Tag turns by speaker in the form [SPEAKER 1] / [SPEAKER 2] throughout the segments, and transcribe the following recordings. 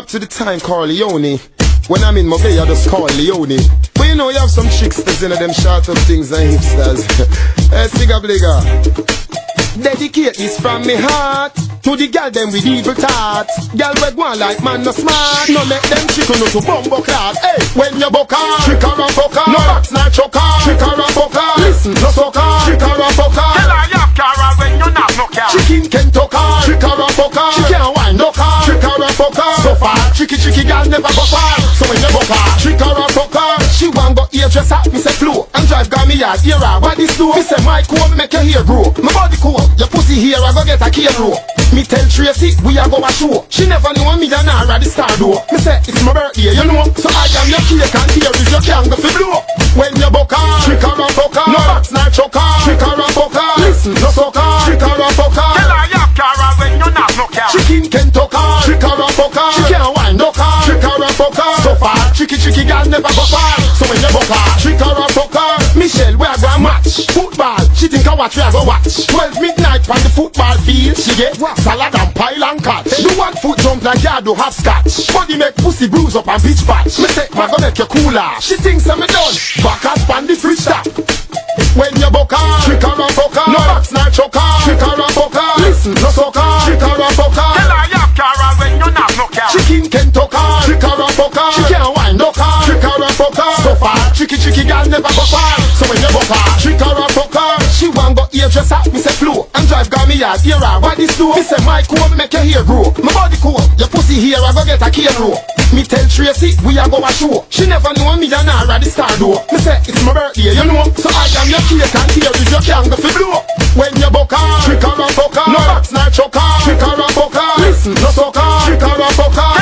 [SPEAKER 1] Up to the time Corleone. When I'm in my bay, I just call Leone. But you know, you have some tricksters in them short up things and hipsters. hey, eh, Sigga Bligga. Dedicate this from me heart to the girl them with evil thoughts. Girl we go like man no smart. No make them chicken no to bumbo clad. Hey, eh, when you buck her, trick her and her. No box not choke her, trick her and her. Listen, no suck her, trick her and fuck her.
[SPEAKER 2] Tell her you have car when you not no car.
[SPEAKER 1] Chicken can talk her, tricky tricky girl never buck her. So when you buck her, trick her and fuck her. She want go hairdresser, me say flow and drive got me yard here. What this do? Me say my coat make your hair grow. My body cool, your pussy here I go get a cane row. Me tell Tracy we are go a show. She never knew me than her at the star door. Me say it's my birthday, you know. So I am your cake and here is your can go fi blow. When you buck her, trick her and fuck her. No box not choke her, trick her and fuck her. Listen, no suck her, trick her and fuck her.
[SPEAKER 2] Tell her have car when you not no car.
[SPEAKER 1] Chicken can her and fuck her. So far, tricky tricky girl never buck her. So when you buck her, trick her and fuck her. Michelle, we are going match football. She think I watch, we are go watch. Twelve midnight on the football field. She get salad and pile and catch. Do one foot jump like yard do half scotch. Body make pussy bruise up and bitch patch. Me take my go make you cooler. She thinks I'm done. Back us pan the fridge top. When you buck her, trick her.
[SPEAKER 2] Car.
[SPEAKER 1] Chicken can talk her, trick her and fuck her. She can't wind up her and fuck her. So far, tricky tricky girl never buck her. So when you buck her and fuck her. She want go hairdresser, me say flow and drive got me yard here. What this do? Me say my coat make your hair grow. My body cool, your pussy here I go get a cane row. Me tell Tracy we are go a show. She never know me than her at the star door. Me say it's my birthday, you know. So I am your cake and here is your can go fi blow. When you buck her, trick her and fuck her. No box not choke her, trick her and fuck her. Listen, no suck her, trick her and fuck her.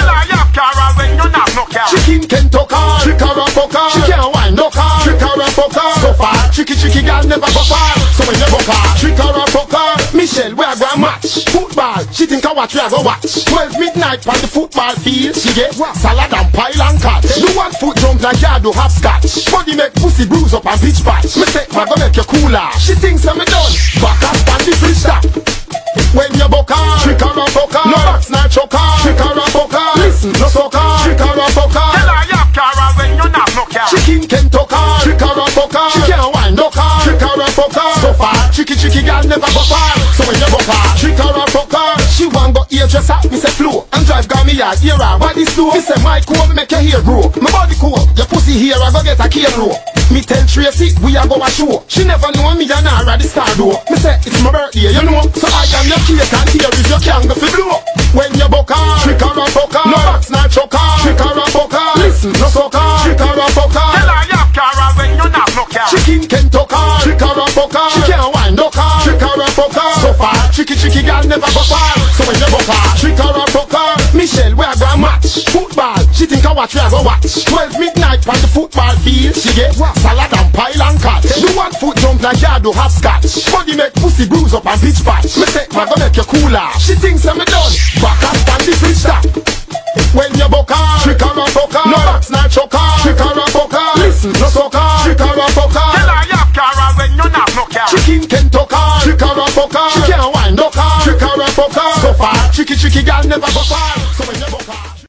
[SPEAKER 2] No car.
[SPEAKER 1] Chicken can talk her, trick her and fuck. She can't wind up her, trick her and fuck. So far, tricky tricky girl never buck her. So when you buck her, trick her and fuck. Michelle, we are going match football. She think I watch, we are go watch. Twelve midnight on the football field. She get salad and pile and catch. Do one foot jump like yard do half scotch. Body make pussy bruise up and bitch patch. Me take my go make you cooler. She thinks I'm done. Back up on the top. When you buck her, trick her Talk her, trick her and her. She can't wind up her, trick her and fuck her. So far, tricky tricky girl never buck her. So when you buck her, trick her and her. She want go hairdresser, me say flow and drive got me yard here. What this do? Me say my coat make your hair grow. My body cool, your pussy here I go get a cane row. Me tell Tracy we are go a show. She never know me than her at the star door. Me say it's my birthday, you know. So I am your cake and here is your can go fi blow. When you buck her, trick her and fuck her. No box not choke her, trick her and fuck her. Listen, no suck her, trick her and fuck her.
[SPEAKER 2] Tell her you have car when you not no car.
[SPEAKER 1] Chicken can talk her, trick her and fuck her. She can't wind up her, trick her and her. So far, tricky tricky girl never buck her. So when you buck her, trick her and her. Michelle, we are going match football. She think I watch, we are go watch. Twelve midnight on the football field. She get salad and pile and catch. Do one foot jump like yard do half scotch. Body make pussy bruise up and bitch patch. Me take my go make you cooler. She thinks I'm done. Back up on the fridge top. When you buck her, trick her and her. No her, trick her and her. She can't wind up her, trick her and her. So far, tricky tricky girl never buck her. So when you buck her.